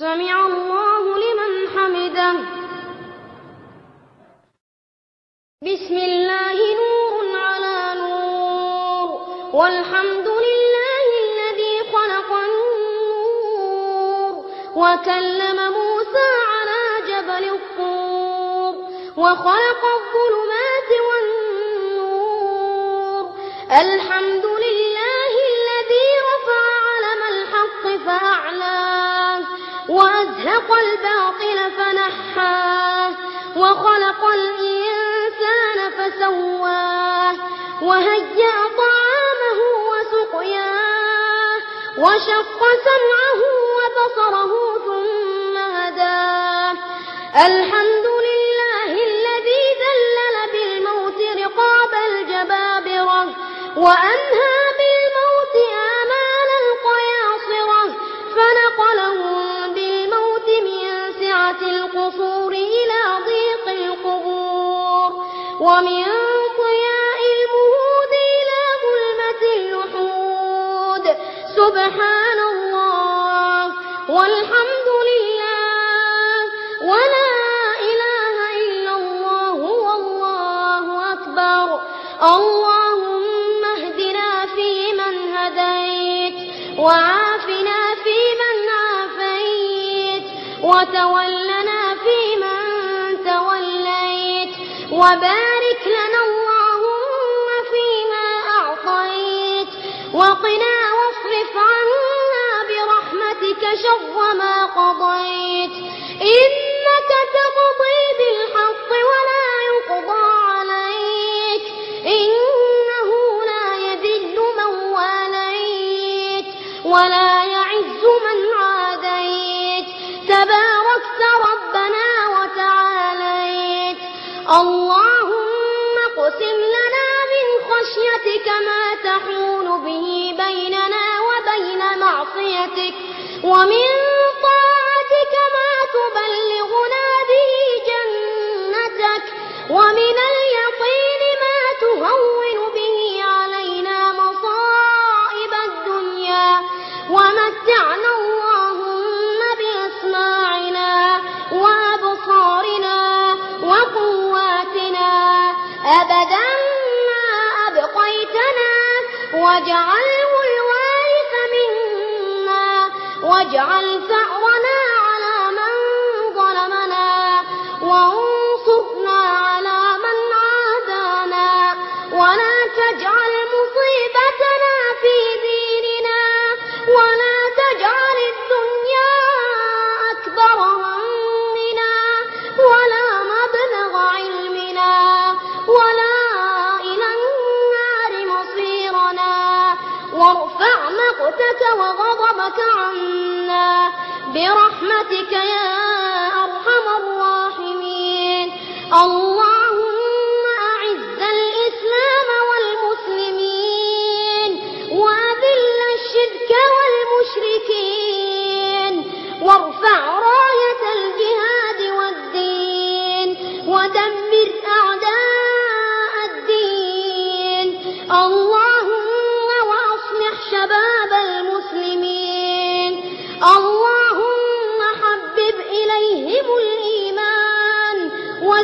سمع الله لمن حمده. بسم الله نور على نور. والحمد لله الذي خلق النور. وكلم موسى على جبل الطور. وخلق الظلمات والنور. الحمد وأزهق الباطل فنحاه وخلق الإنسان فسواه وهيأ طعامه وسقياه وشق سمعه وبصره ثم هداه. الحمد سبحان الله والحمد لله ولا إله إلا الله والله أكبر اللهم اهدنا فيمن هديت وعافنا فيمن عافيت وتولنا شر ما قضيت. إنك واجعله الوارث منا واجعل مقتك وغضبك عنا. برحمتك يا أرحم الراحمين. اللهم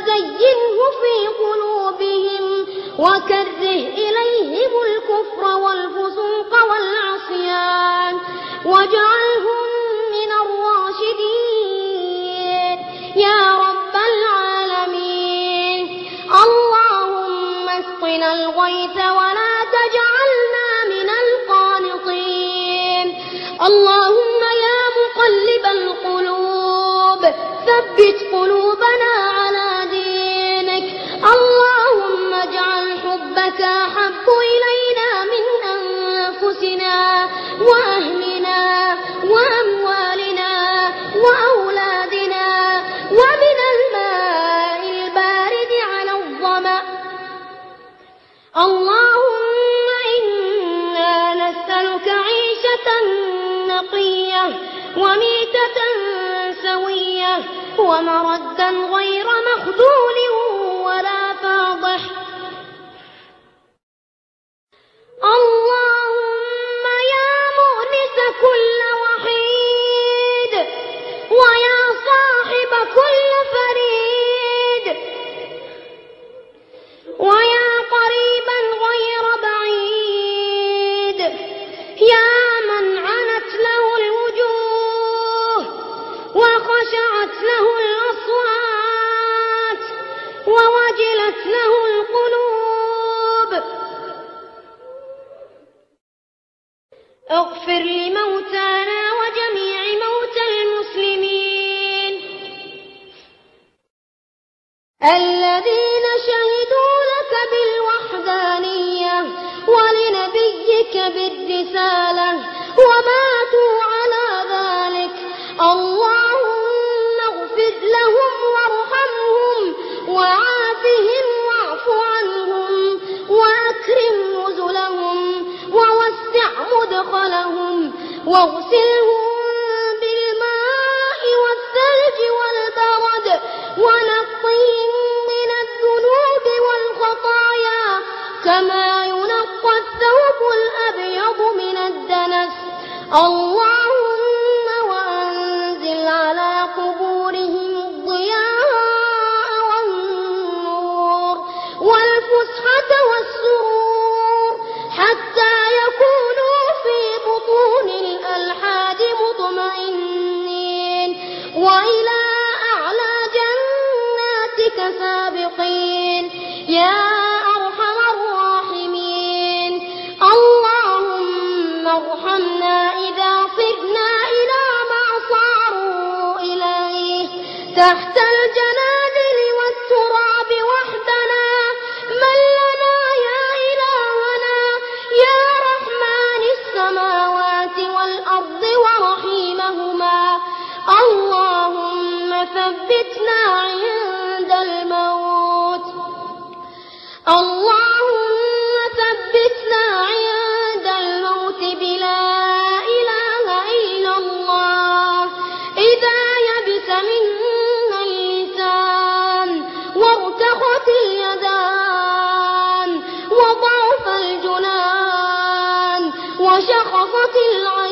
وزينه في قلوبهم وكره إليهم الكفر والفسوق والعصيان واجعلهم من الراشدين. يا رب العالمين. اللهم اسقنا الغيث نقية وميتة سوية ومردا غير مخذول ولا فاضح. اللهم واغسلهم بالماء والثلج والبرد ونقهم من الذنوب والخطايا كما ينقى الثوب الأبيض من الدنس. الله سابقين يا أرحم الراحمين. اللهم ارحمنا إذا صرنا إلى ما صاروا إليه. تحت 我想好好的来。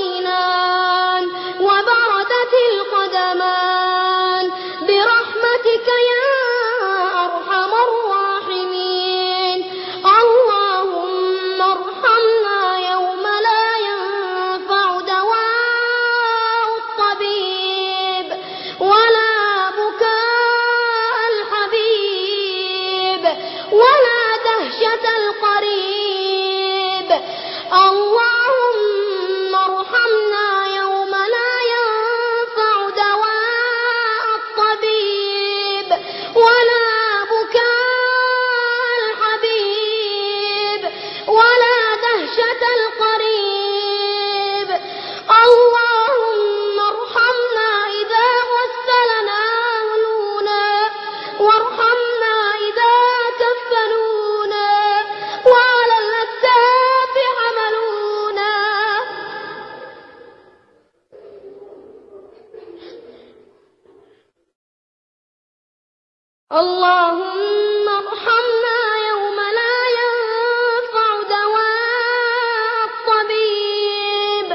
اللهم ارحمنا يوم لا ينفع دواء الطبيب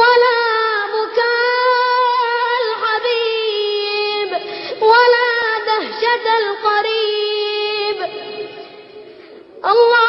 ولا بكاء الحبيب ولا دهشة القريب. الله